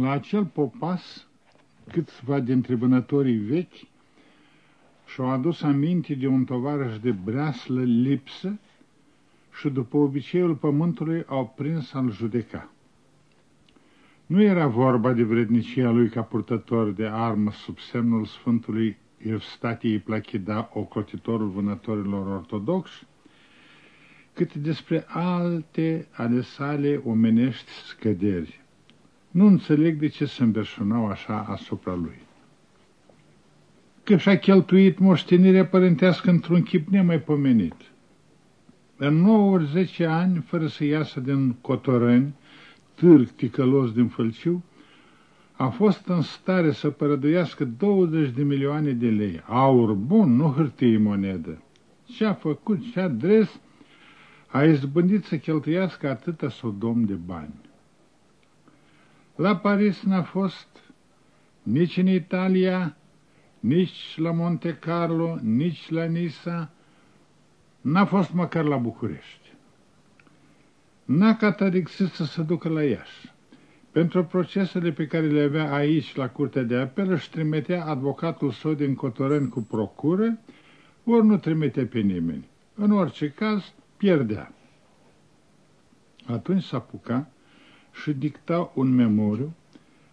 La acel popas, câțiva dintre vânătorii vechi și-au adus aminte de un tovarăș de breaslă lipsă și după obiceiul pământului au prins al judeca. Nu era vorba de vrednicia lui ca purtător de armă sub semnul Sfântului Evstatiei Plachida, ocrotitorul vânătorilor ortodoxi, cât despre alte ale sale omenești scăderi. Nu înțeleg de ce se îmberșunau așa asupra lui. Că și-a cheltuit moștenirea părintească într-un chip nemaipomenit. În 90 ani, fără să iasă din Cotorăni, târg ticălos din Fălciu, a fost în stare să părăduiască 20 de milioane de lei. Aur bun, nu hârtie monedă. Ce-a făcut, ce-a dres, a izbândit să cheltuiască atâta sodom de bani. La Paris n-a fost nici în Italia, nici la Monte Carlo, nici la Nisa, n-a fost măcar la București. N-a catadixit să se ducă la Iași. Pentru procesele pe care le avea aici, la Curtea de Apel, își trimitea advocatul său din Cotoren cu procură, ori nu trimitea pe nimeni. În orice caz, pierdea. Atunci s-a apucat și dicta un memoriu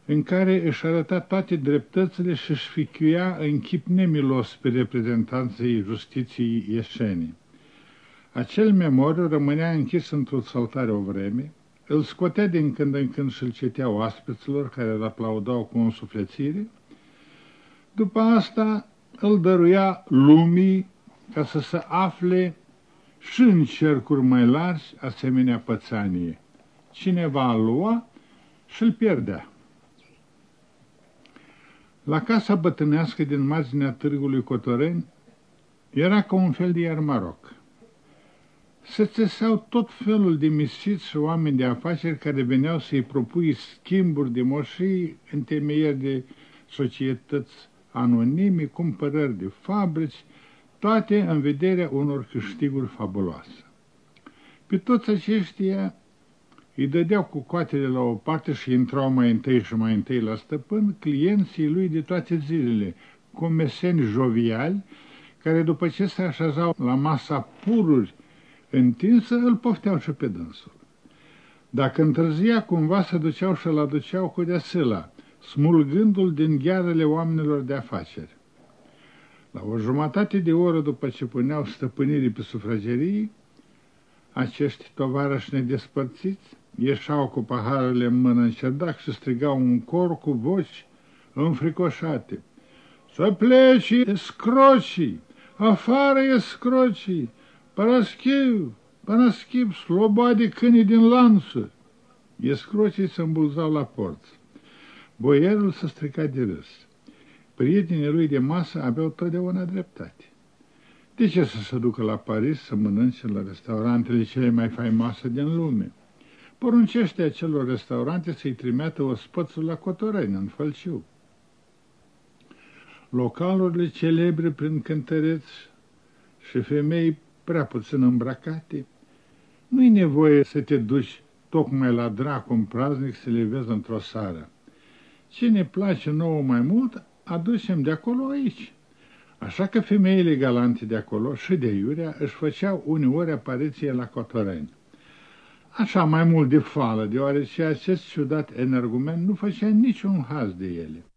în care își arăta toate dreptățile și își fichuia în chip nemilos pe reprezentanții justiției ieșenii. Acel memoriu rămânea închis într-o saltare o vreme, îl scotea din când în când și îl citea oaspeților care îl aplaudau cu însuflețire, după asta îl dăruia lumii ca să se afle și în cercuri mai largi asemenea pățanie. Cineva îl lua și îl pierdea. La casa bătrânească din marginea târgului Cotoreni era ca un fel de iar Maroc. Se țeseau tot felul de misfiți și oameni de afaceri care veneau să-i propui schimburi de moșii, întemeieri de societăți anonime, cumpărări de fabrici, toate în vederea unor câștiguri fabuloase. Pe toți aceștia îi dădeau cu coatele la o parte și intrau mai întâi și mai întâi la stăpân clienții lui de toate zilele, cu meseni joviali, care după ce se așezau la masa pururi întinsă, îl pofteau și pe dânsul. Dacă întârzia, cumva se duceau și-l aduceau cu deasila, smulgându-l din ghearele oamenilor de afaceri. La o jumătate de oră după ce puneau stăpânirii pe sufragerii, acești tovarăși nedespărțiți ieșeau cu paharele în mână în cerdac și strigau un cor cu voci înfricoșate. Să pleci escrocii, afară escrocii, Paraschiv, Paraschiv, slobade câinii din lanță. Escrocii se îmbulzau la porți. Boierul se strica de râs. Prietenii lui de masă aveau totdeauna dreptate. De ce să se ducă la Paris să mănânce la restaurantele cele mai faimoase din lume? Poruncește acelor restaurante să-i trimeată o spățul la Cotoreni, în Fălciu. Localurile celebre prin cântăreți și femei prea puțin îmbracate, nu-i nevoie să te duci tocmai la dracu în praznic să le vezi într-o sară. Ce ne place nouă mai mult, aducem de acolo aici. Așa că femeile galante de acolo și de iurea își făceau uneori apariție la Cotoreni. Așa mai mult de fală, deoarece acest ciudat energument nu făcea niciun haz de ele.